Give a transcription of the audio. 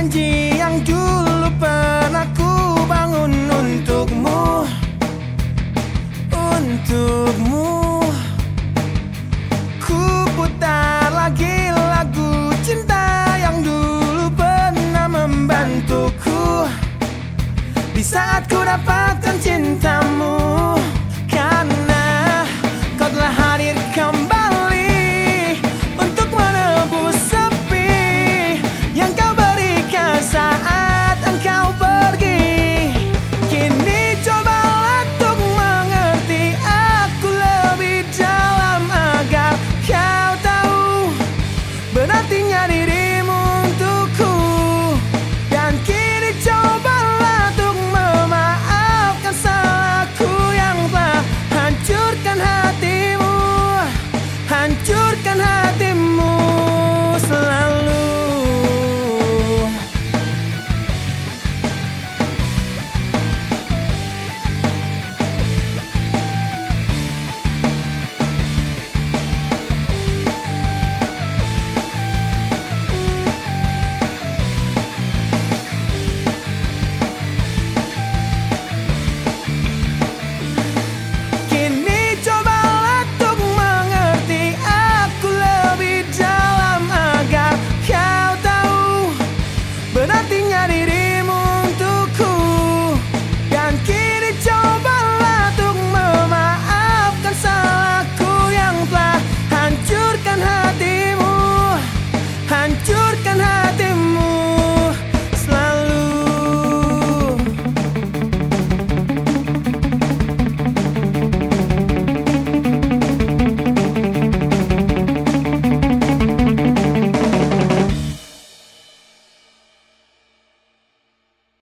janji yang dulu pernah ku bangun untukmu. Untukmu. Ku putar lagi lagu cinta yang dulu pernah membantuku. Di saat ku dapatkan cintamu i need it